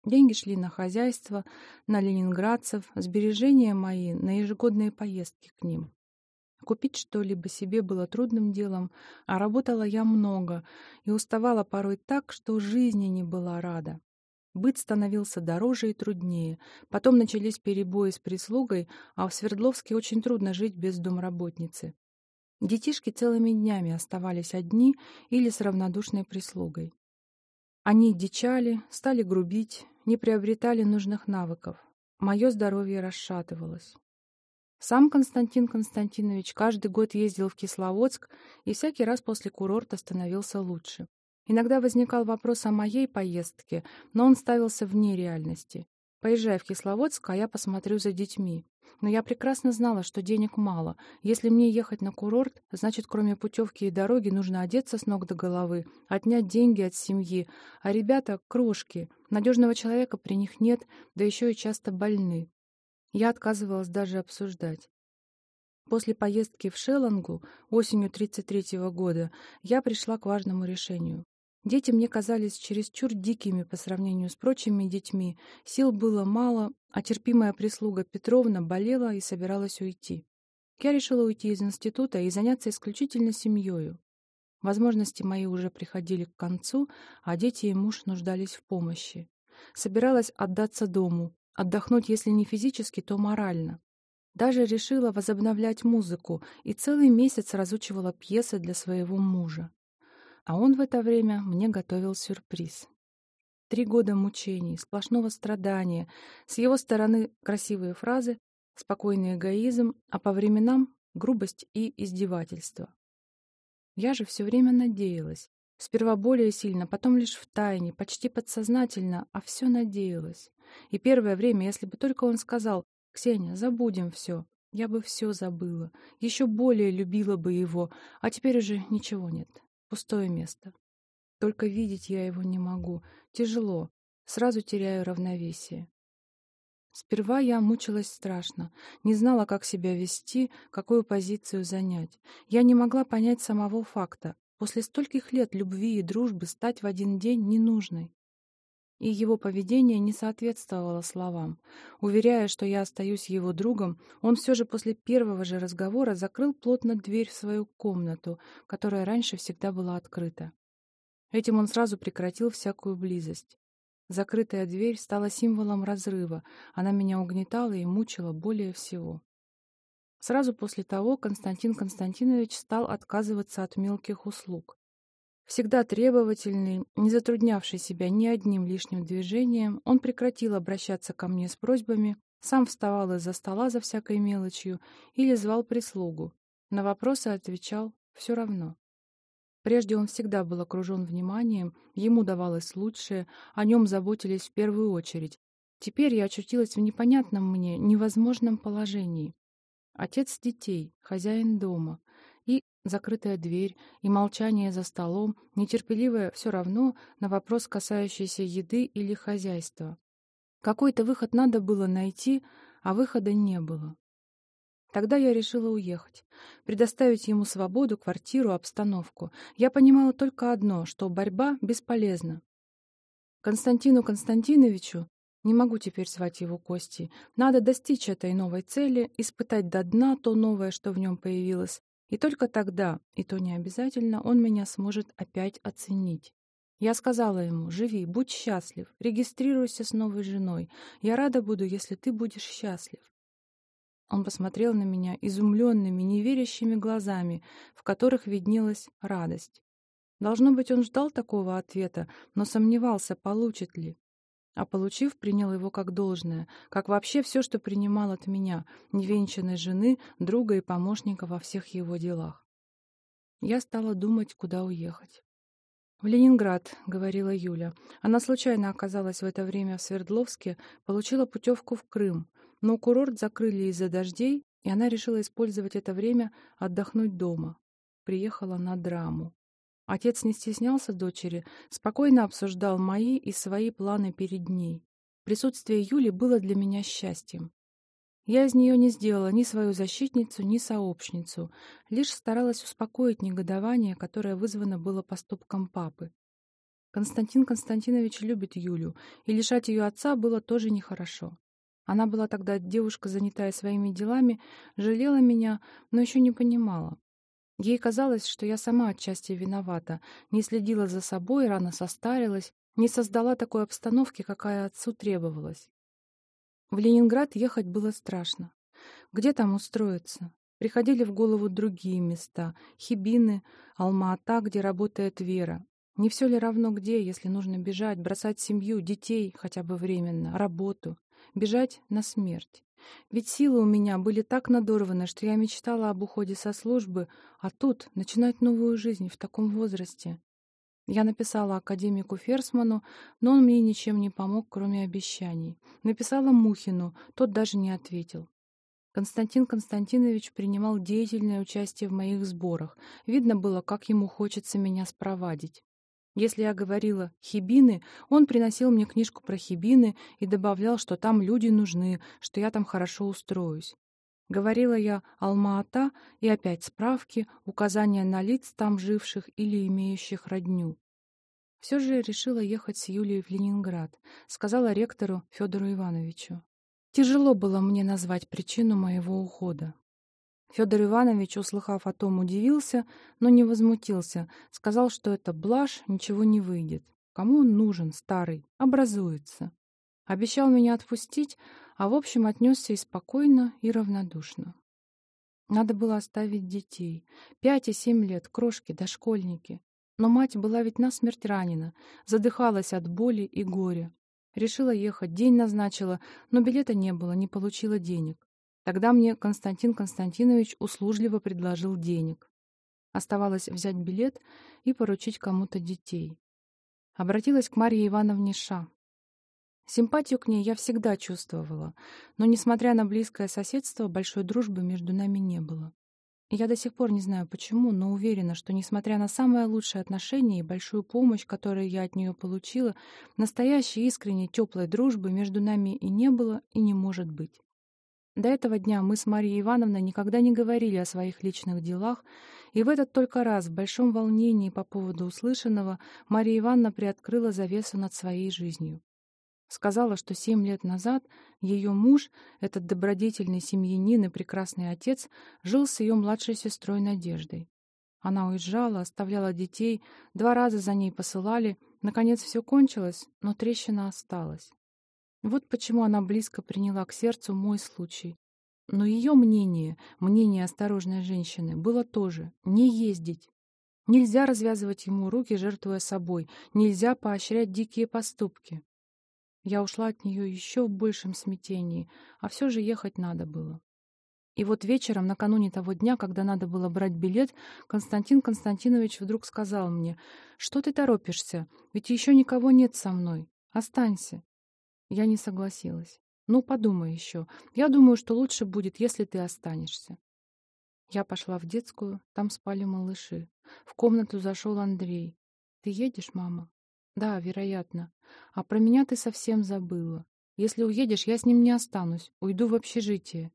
Speaker 1: Деньги шли на хозяйство, на ленинградцев, сбережения мои на ежегодные поездки к ним. Купить что-либо себе было трудным делом, а работала я много и уставала порой так, что жизни не была рада. Быт становился дороже и труднее. Потом начались перебои с прислугой, а в Свердловске очень трудно жить без домработницы. Детишки целыми днями оставались одни или с равнодушной прислугой. Они дичали, стали грубить, не приобретали нужных навыков. Мое здоровье расшатывалось. Сам Константин Константинович каждый год ездил в Кисловодск и всякий раз после курорта становился лучше. Иногда возникал вопрос о моей поездке, но он ставился вне реальности. Поезжай в Кисловодск, а я посмотрю за детьми. Но я прекрасно знала, что денег мало. Если мне ехать на курорт, значит, кроме путевки и дороги, нужно одеться с ног до головы, отнять деньги от семьи. А ребята — крошки. Надежного человека при них нет, да еще и часто больны. Я отказывалась даже обсуждать. После поездки в Шелангу осенью 33 года я пришла к важному решению. Дети мне казались чересчур дикими по сравнению с прочими детьми, сил было мало, а терпимая прислуга Петровна болела и собиралась уйти. Я решила уйти из института и заняться исключительно семьёю. Возможности мои уже приходили к концу, а дети и муж нуждались в помощи. Собиралась отдаться дому, отдохнуть, если не физически, то морально. Даже решила возобновлять музыку и целый месяц разучивала пьесы для своего мужа. А он в это время мне готовил сюрприз. Три года мучений, сплошного страдания, с его стороны красивые фразы, спокойный эгоизм, а по временам грубость и издевательство. Я же все время надеялась. Сперва более сильно, потом лишь в тайне, почти подсознательно, а все надеялась. И первое время, если бы только он сказал «Ксения, забудем все», я бы все забыла, еще более любила бы его, а теперь уже ничего нет, пустое место. Только видеть я его не могу, тяжело, сразу теряю равновесие. Сперва я мучилась страшно, не знала, как себя вести, какую позицию занять. Я не могла понять самого факта. После стольких лет любви и дружбы стать в один день ненужной. И его поведение не соответствовало словам. Уверяя, что я остаюсь его другом, он все же после первого же разговора закрыл плотно дверь в свою комнату, которая раньше всегда была открыта. Этим он сразу прекратил всякую близость. Закрытая дверь стала символом разрыва, она меня угнетала и мучила более всего. Сразу после того Константин Константинович стал отказываться от мелких услуг. Всегда требовательный, не затруднявший себя ни одним лишним движением, он прекратил обращаться ко мне с просьбами, сам вставал из-за стола за всякой мелочью или звал прислугу. На вопросы отвечал «все равно». Прежде он всегда был окружен вниманием, ему давалось лучшее, о нем заботились в первую очередь. Теперь я очутилась в непонятном мне, невозможном положении. Отец детей, хозяин дома, закрытая дверь, и молчание за столом, нетерпеливое все равно на вопрос, касающийся еды или хозяйства. Какой-то выход надо было найти, а выхода не было. Тогда я решила уехать, предоставить ему свободу, квартиру, обстановку. Я понимала только одно, что борьба бесполезна. Константину Константиновичу, не могу теперь звать его Костей, надо достичь этой новой цели, испытать до дна то новое, что в нем появилось, и только тогда, и то не обязательно, он меня сможет опять оценить. Я сказала ему, живи, будь счастлив, регистрируйся с новой женой. Я рада буду, если ты будешь счастлив. Он посмотрел на меня изумленными, неверящими глазами, в которых виднелась радость. Должно быть, он ждал такого ответа, но сомневался, получит ли. А получив, принял его как должное, как вообще все, что принимал от меня, невенчанной жены, друга и помощника во всех его делах. Я стала думать, куда уехать. «В Ленинград», — говорила Юля. Она случайно оказалась в это время в Свердловске, получила путевку в Крым, но курорт закрыли из-за дождей, и она решила использовать это время отдохнуть дома. Приехала на драму. Отец не стеснялся дочери, спокойно обсуждал мои и свои планы перед ней. Присутствие Юли было для меня счастьем. Я из нее не сделала ни свою защитницу, ни сообщницу, лишь старалась успокоить негодование, которое вызвано было поступком папы. Константин Константинович любит Юлю, и лишать ее отца было тоже нехорошо. Она была тогда девушка, занятая своими делами, жалела меня, но еще не понимала. Ей казалось, что я сама отчасти виновата, не следила за собой, рано состарилась, не создала такой обстановки, какая отцу требовалась. В Ленинград ехать было страшно. Где там устроиться? Приходили в голову другие места. Хибины, Алма-Ата, где работает Вера. Не все ли равно где, если нужно бежать, бросать семью, детей, хотя бы временно, работу? Бежать на смерть. Ведь силы у меня были так надорваны, что я мечтала об уходе со службы, а тут начинать новую жизнь в таком возрасте. Я написала академику Ферсману, но он мне ничем не помог, кроме обещаний. Написала Мухину, тот даже не ответил. Константин Константинович принимал деятельное участие в моих сборах. Видно было, как ему хочется меня спровадить. Если я говорила «хибины», он приносил мне книжку про хибины и добавлял, что там люди нужны, что я там хорошо устроюсь. Говорила я «Алма-Ата» и опять справки, указания на лиц там живших или имеющих родню. Все же решила ехать с Юлией в Ленинград, сказала ректору Федору Ивановичу. Тяжело было мне назвать причину моего ухода. Федор Иванович, услыхав о том, удивился, но не возмутился. Сказал, что это блажь, ничего не выйдет. Кому он нужен, старый? Образуется. Обещал меня отпустить, а в общем отнесся и спокойно, и равнодушно. Надо было оставить детей. Пять и семь лет, крошки, дошкольники. Но мать была ведь насмерть ранена, задыхалась от боли и горя. Решила ехать, день назначила, но билета не было, не получила денег. Тогда мне Константин Константинович услужливо предложил денег. Оставалось взять билет и поручить кому-то детей. Обратилась к Марье Ивановне Ша. Симпатию к ней я всегда чувствовала, но, несмотря на близкое соседство, большой дружбы между нами не было. Я до сих пор не знаю почему, но уверена, что, несмотря на самые лучшие отношения и большую помощь, которую я от нее получила, настоящей искренней теплой дружбы между нами и не было, и не может быть. До этого дня мы с Марией Ивановной никогда не говорили о своих личных делах, и в этот только раз, в большом волнении по поводу услышанного, Мария Ивановна приоткрыла завесу над своей жизнью. Сказала, что семь лет назад ее муж, этот добродетельный семьянин и прекрасный отец, жил с ее младшей сестрой Надеждой. Она уезжала, оставляла детей, два раза за ней посылали, наконец все кончилось, но трещина осталась. Вот почему она близко приняла к сердцу мой случай. Но ее мнение, мнение осторожной женщины, было тоже не ездить. Нельзя развязывать ему руки, жертвуя собой, нельзя поощрять дикие поступки. Я ушла от нее еще в большем смятении, а все же ехать надо было. И вот вечером, накануне того дня, когда надо было брать билет, Константин Константинович вдруг сказал мне, «Что ты торопишься? Ведь еще никого нет со мной. Останься. Я не согласилась. «Ну, подумай еще. Я думаю, что лучше будет, если ты останешься». Я пошла в детскую, там спали малыши. В комнату зашел Андрей. «Ты едешь, мама?» «Да, вероятно. А про меня ты совсем забыла. Если уедешь, я с ним не останусь. Уйду в общежитие.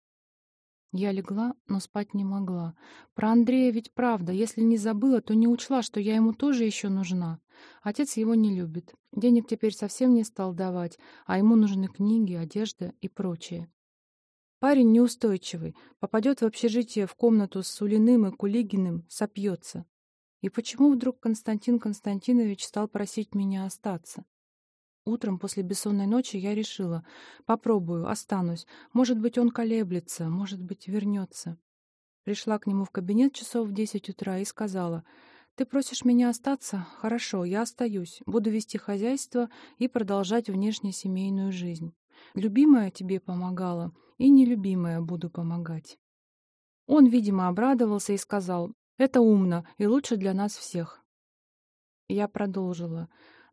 Speaker 1: Я легла, но спать не могла. Про Андрея ведь правда. Если не забыла, то не учла, что я ему тоже еще нужна. Отец его не любит. Денег теперь совсем не стал давать, а ему нужны книги, одежда и прочее. Парень неустойчивый, попадет в общежитие в комнату с Сулиным и Кулигиным, сопьется. И почему вдруг Константин Константинович стал просить меня остаться? Утром после бессонной ночи я решила. Попробую, останусь. Может быть, он колеблется, может быть, вернется. Пришла к нему в кабинет часов в десять утра и сказала, «Ты просишь меня остаться? Хорошо, я остаюсь. Буду вести хозяйство и продолжать внешнесемейную жизнь. Любимая тебе помогала, и нелюбимая буду помогать». Он, видимо, обрадовался и сказал, «Это умно и лучше для нас всех». Я продолжила.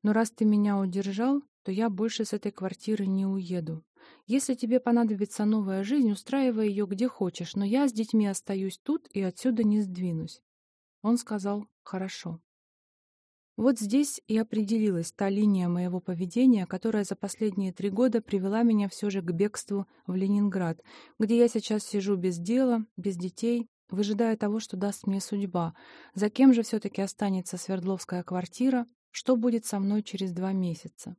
Speaker 1: Но раз ты меня удержал, то я больше с этой квартиры не уеду. Если тебе понадобится новая жизнь, устраивай ее где хочешь, но я с детьми остаюсь тут и отсюда не сдвинусь. Он сказал «хорошо». Вот здесь и определилась та линия моего поведения, которая за последние три года привела меня все же к бегству в Ленинград, где я сейчас сижу без дела, без детей, выжидая того, что даст мне судьба. За кем же все-таки останется Свердловская квартира, что будет со мной через два месяца?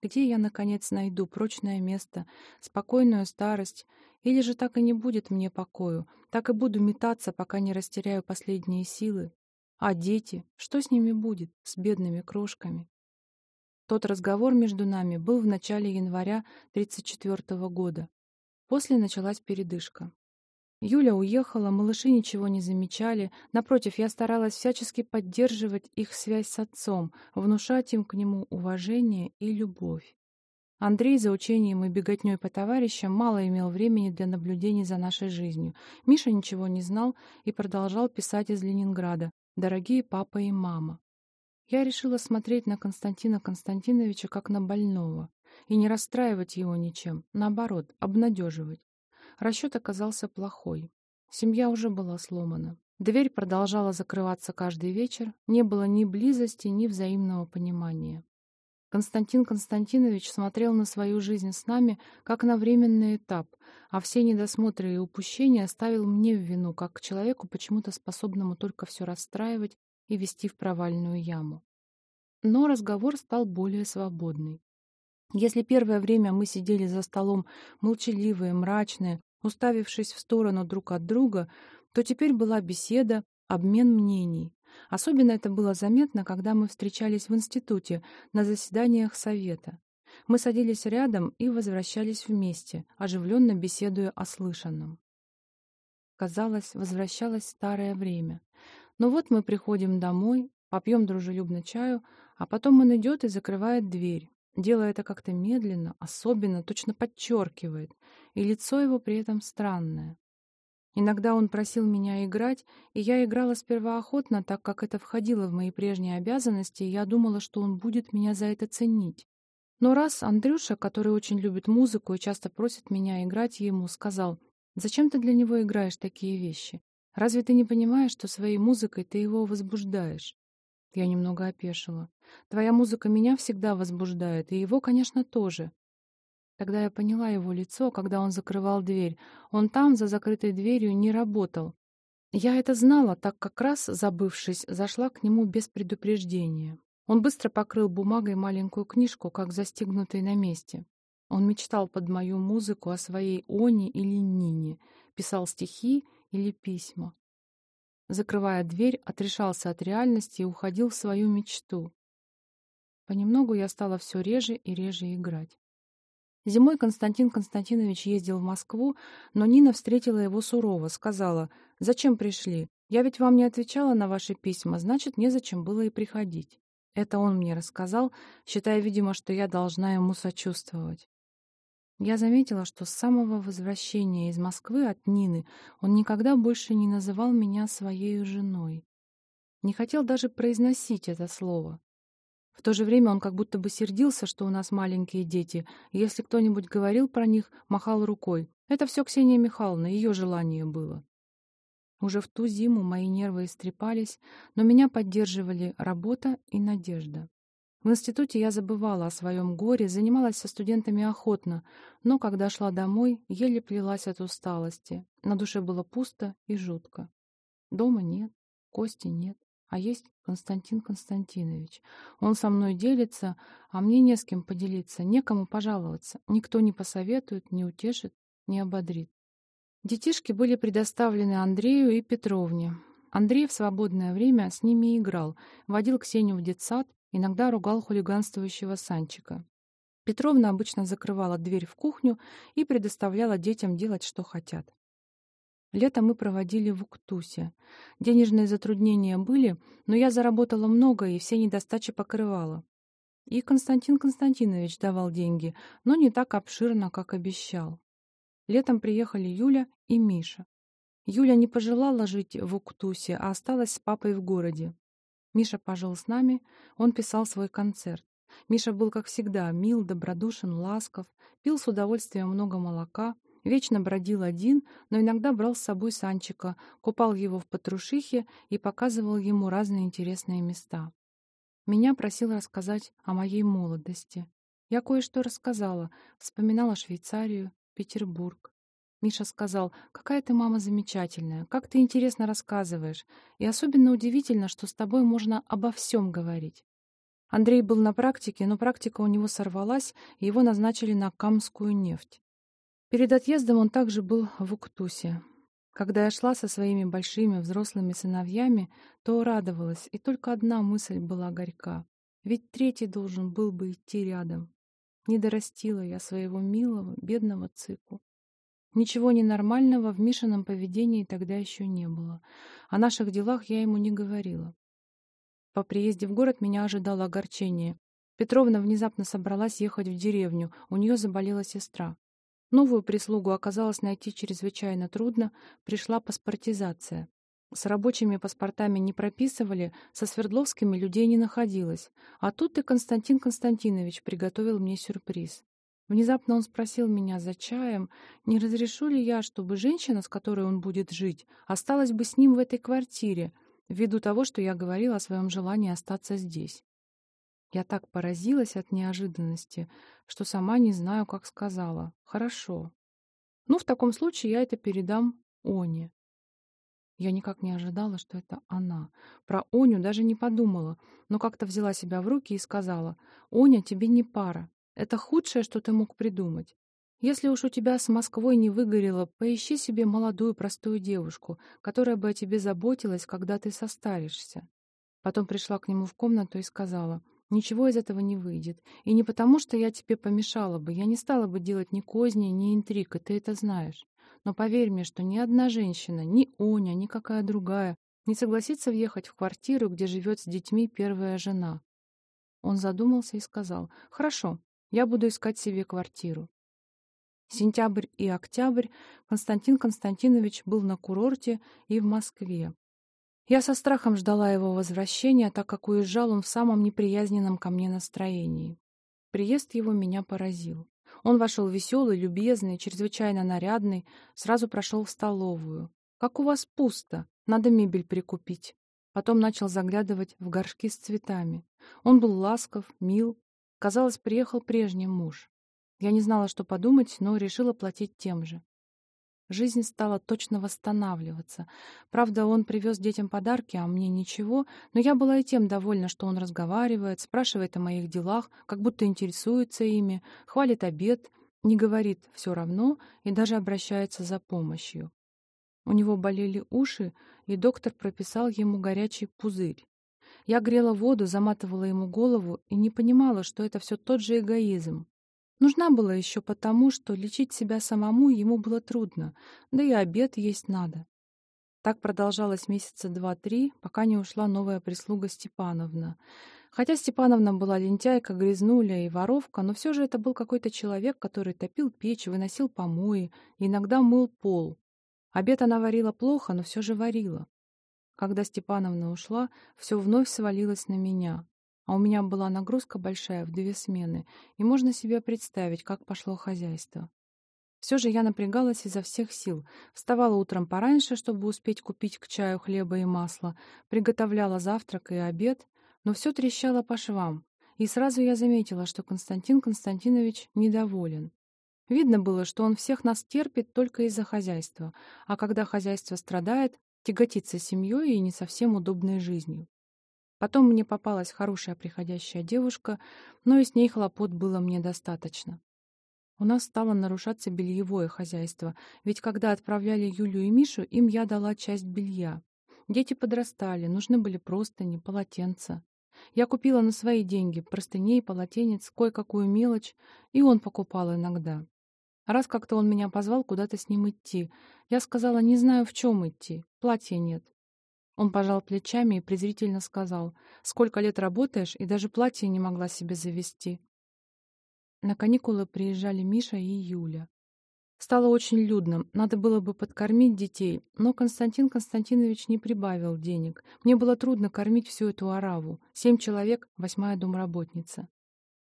Speaker 1: Где я, наконец, найду прочное место, спокойную старость, или же так и не будет мне покою, так и буду метаться, пока не растеряю последние силы? А дети? Что с ними будет, с бедными крошками? Тот разговор между нами был в начале января 1934 года. После началась передышка. Юля уехала, малыши ничего не замечали. Напротив, я старалась всячески поддерживать их связь с отцом, внушать им к нему уважение и любовь. Андрей за учением и беготней по товарищам мало имел времени для наблюдений за нашей жизнью. Миша ничего не знал и продолжал писать из Ленинграда «Дорогие папа и мама». Я решила смотреть на Константина Константиновича как на больного и не расстраивать его ничем, наоборот, обнадеживать. Расчет оказался плохой. Семья уже была сломана. Дверь продолжала закрываться каждый вечер, не было ни близости, ни взаимного понимания. Константин Константинович смотрел на свою жизнь с нами как на временный этап, а все недосмотры и упущения оставил мне в вину, как к человеку, почему-то способному только все расстраивать и вести в провальную яму. Но разговор стал более свободный. Если первое время мы сидели за столом молчаливые, мрачные, уставившись в сторону друг от друга, то теперь была беседа, обмен мнений. Особенно это было заметно, когда мы встречались в институте на заседаниях совета. Мы садились рядом и возвращались вместе, оживленно беседуя о слышанном. Казалось, возвращалось старое время. Но вот мы приходим домой, попьем дружелюбно чаю, а потом он идет и закрывает дверь. Делая это как-то медленно, особенно, точно подчеркивает, и лицо его при этом странное. Иногда он просил меня играть, и я играла сперва охотно, так как это входило в мои прежние обязанности, и я думала, что он будет меня за это ценить. Но раз Андрюша, который очень любит музыку и часто просит меня играть ему, сказал, «Зачем ты для него играешь такие вещи? Разве ты не понимаешь, что своей музыкой ты его возбуждаешь?» Я немного опешила. «Твоя музыка меня всегда возбуждает, и его, конечно, тоже». Тогда я поняла его лицо, когда он закрывал дверь. Он там, за закрытой дверью, не работал. Я это знала, так как раз, забывшись, зашла к нему без предупреждения. Он быстро покрыл бумагой маленькую книжку, как застегнутый на месте. Он мечтал под мою музыку о своей Оне или Нине, писал стихи или письма. Закрывая дверь, отрешался от реальности и уходил в свою мечту. Понемногу я стала все реже и реже играть. Зимой Константин Константинович ездил в Москву, но Нина встретила его сурово, сказала, «Зачем пришли? Я ведь вам не отвечала на ваши письма, значит, незачем было и приходить». Это он мне рассказал, считая, видимо, что я должна ему сочувствовать. Я заметила, что с самого возвращения из Москвы от Нины он никогда больше не называл меня своей женой. Не хотел даже произносить это слово. В то же время он как будто бы сердился, что у нас маленькие дети, и если кто-нибудь говорил про них, махал рукой. Это все Ксения Михайловна, ее желание было. Уже в ту зиму мои нервы истрепались, но меня поддерживали работа и надежда. В институте я забывала о своем горе, занималась со студентами охотно, но когда шла домой, еле плелась от усталости. На душе было пусто и жутко. Дома нет, Кости нет, а есть Константин Константинович. Он со мной делится, а мне не с кем поделиться, некому пожаловаться. Никто не посоветует, не утешит, не ободрит. Детишки были предоставлены Андрею и Петровне. Андрей в свободное время с ними играл, водил Ксению в детсад, иногда ругал хулиганствующего Санчика. Петровна обычно закрывала дверь в кухню и предоставляла детям делать, что хотят. Лето мы проводили в Уктусе. Денежные затруднения были, но я заработала много и все недостачи покрывала. И Константин Константинович давал деньги, но не так обширно, как обещал. Летом приехали Юля и Миша. Юля не пожелала жить в Уктусе, а осталась с папой в городе. Миша пожил с нами, он писал свой концерт. Миша был, как всегда, мил, добродушен, ласков, пил с удовольствием много молока, вечно бродил один, но иногда брал с собой Санчика, купал его в Патрушихе и показывал ему разные интересные места. Меня просил рассказать о моей молодости. Я кое-что рассказала, вспоминала Швейцарию, Петербург. Миша сказал, какая ты мама замечательная, как ты интересно рассказываешь, и особенно удивительно, что с тобой можно обо всем говорить. Андрей был на практике, но практика у него сорвалась, и его назначили на Камскую нефть. Перед отъездом он также был в Уктусе. Когда я шла со своими большими взрослыми сыновьями, то радовалась, и только одна мысль была горька. Ведь третий должен был бы идти рядом. Не дорастила я своего милого, бедного цику. Ничего ненормального в Мишином поведении тогда еще не было. О наших делах я ему не говорила. По приезде в город меня ожидало огорчение. Петровна внезапно собралась ехать в деревню, у нее заболела сестра. Новую прислугу оказалось найти чрезвычайно трудно, пришла паспортизация. С рабочими паспортами не прописывали, со Свердловскими людей не находилось. А тут и Константин Константинович приготовил мне сюрприз. Внезапно он спросил меня за чаем, не разрешу ли я, чтобы женщина, с которой он будет жить, осталась бы с ним в этой квартире, ввиду того, что я говорила о своем желании остаться здесь. Я так поразилась от неожиданности, что сама не знаю, как сказала. Хорошо. Ну, в таком случае я это передам Оне. Я никак не ожидала, что это она. Про Оню даже не подумала, но как-то взяла себя в руки и сказала, «Оня, тебе не пара. Это худшее, что ты мог придумать. Если уж у тебя с Москвой не выгорело, поищи себе молодую простую девушку, которая бы о тебе заботилась, когда ты состаришься. Потом пришла к нему в комнату и сказала, «Ничего из этого не выйдет. И не потому, что я тебе помешала бы. Я не стала бы делать ни козни, ни интриг, и ты это знаешь. Но поверь мне, что ни одна женщина, ни Оня, ни какая другая, не согласится въехать в квартиру, где живет с детьми первая жена». Он задумался и сказал, «Хорошо, я буду искать себе квартиру. Сентябрь и октябрь Константин Константинович был на курорте и в Москве. Я со страхом ждала его возвращения, так как уезжал он в самом неприязненном ко мне настроении. Приезд его меня поразил. Он вошел веселый, любезный, чрезвычайно нарядный, сразу прошел в столовую. «Как у вас пусто! Надо мебель прикупить». Потом начал заглядывать в горшки с цветами. Он был ласков, мил. Казалось, приехал прежний муж. Я не знала, что подумать, но решила платить тем же. Жизнь стала точно восстанавливаться. Правда, он привез детям подарки, а мне ничего, но я была и тем довольна, что он разговаривает, спрашивает о моих делах, как будто интересуется ими, хвалит обед, не говорит «все равно» и даже обращается за помощью. У него болели уши, и доктор прописал ему горячий пузырь. Я грела воду, заматывала ему голову и не понимала, что это все тот же эгоизм. Нужна была еще потому, что лечить себя самому ему было трудно, да и обед есть надо. Так продолжалось месяца два-три, пока не ушла новая прислуга Степановна. Хотя Степановна была лентяйка, грязнуля и воровка, но все же это был какой-то человек, который топил печь, выносил помои, иногда мыл пол. Обед она варила плохо, но все же варила. Когда Степановна ушла, все вновь свалилось на меня. А у меня была нагрузка большая в две смены, и можно себе представить, как пошло хозяйство. Все же я напрягалась изо всех сил. Вставала утром пораньше, чтобы успеть купить к чаю хлеба и масла, приготовляла завтрак и обед, но все трещало по швам, и сразу я заметила, что Константин Константинович недоволен. Видно было, что он всех нас терпит только из-за хозяйства, а когда хозяйство страдает, тяготится семьей и не совсем удобной жизнью. Потом мне попалась хорошая приходящая девушка, но и с ней хлопот было мне достаточно. У нас стало нарушаться бельевое хозяйство, ведь когда отправляли Юлю и Мишу, им я дала часть белья. Дети подрастали, нужны были простыни, полотенца. Я купила на свои деньги простыней, полотенец, кое-какую мелочь, и он покупал иногда. Раз как-то он меня позвал куда-то с ним идти. Я сказала, не знаю, в чем идти, платья нет. Он пожал плечами и презрительно сказал, «Сколько лет работаешь, и даже платье не могла себе завести». На каникулы приезжали Миша и Юля. Стало очень людно, надо было бы подкормить детей, но Константин Константинович не прибавил денег. Мне было трудно кормить всю эту ораву. Семь человек, восьмая домработница.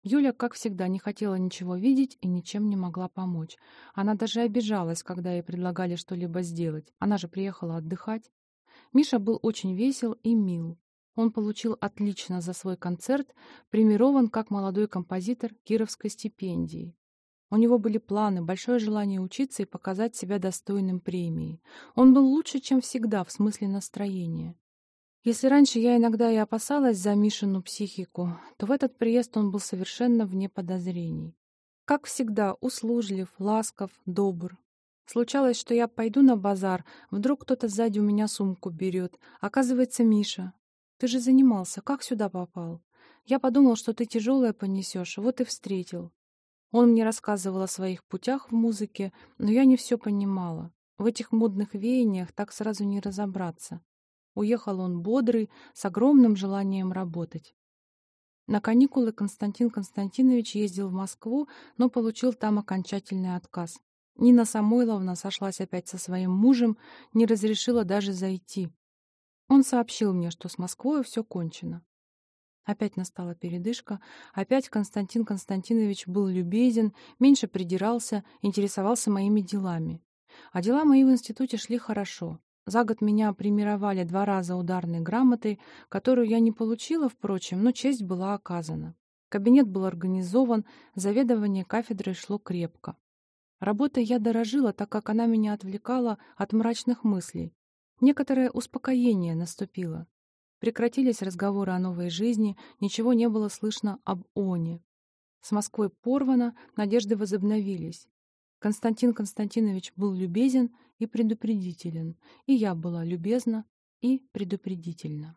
Speaker 1: Юля, как всегда, не хотела ничего видеть и ничем не могла помочь. Она даже обижалась, когда ей предлагали что-либо сделать. Она же приехала отдыхать. Миша был очень весел и мил. Он получил отлично за свой концерт, премирован как молодой композитор Кировской стипендии. У него были планы, большое желание учиться и показать себя достойным премии. Он был лучше, чем всегда, в смысле настроения. Если раньше я иногда и опасалась за Мишину психику, то в этот приезд он был совершенно вне подозрений. Как всегда, услужлив, ласков, добр. Случалось, что я пойду на базар, вдруг кто-то сзади у меня сумку берет. Оказывается, Миша. Ты же занимался, как сюда попал? Я подумал, что ты тяжелое понесешь, вот и встретил. Он мне рассказывал о своих путях в музыке, но я не все понимала. В этих модных веяниях так сразу не разобраться. Уехал он бодрый, с огромным желанием работать. На каникулы Константин Константинович ездил в Москву, но получил там окончательный отказ. Нина Самойловна сошлась опять со своим мужем, не разрешила даже зайти. Он сообщил мне, что с Москвой все кончено. Опять настала передышка, опять Константин Константинович был любезен, меньше придирался, интересовался моими делами. А дела мои в институте шли хорошо. За год меня премировали два раза ударной грамотой, которую я не получила, впрочем, но честь была оказана. Кабинет был организован, заведование кафедрой шло крепко. Работой я дорожила, так как она меня отвлекала от мрачных мыслей. Некоторое успокоение наступило. Прекратились разговоры о новой жизни, ничего не было слышно об Оне. С Москвой порвано, надежды возобновились. Константин Константинович был любезен и предупредителен, и я была любезна и предупредительна.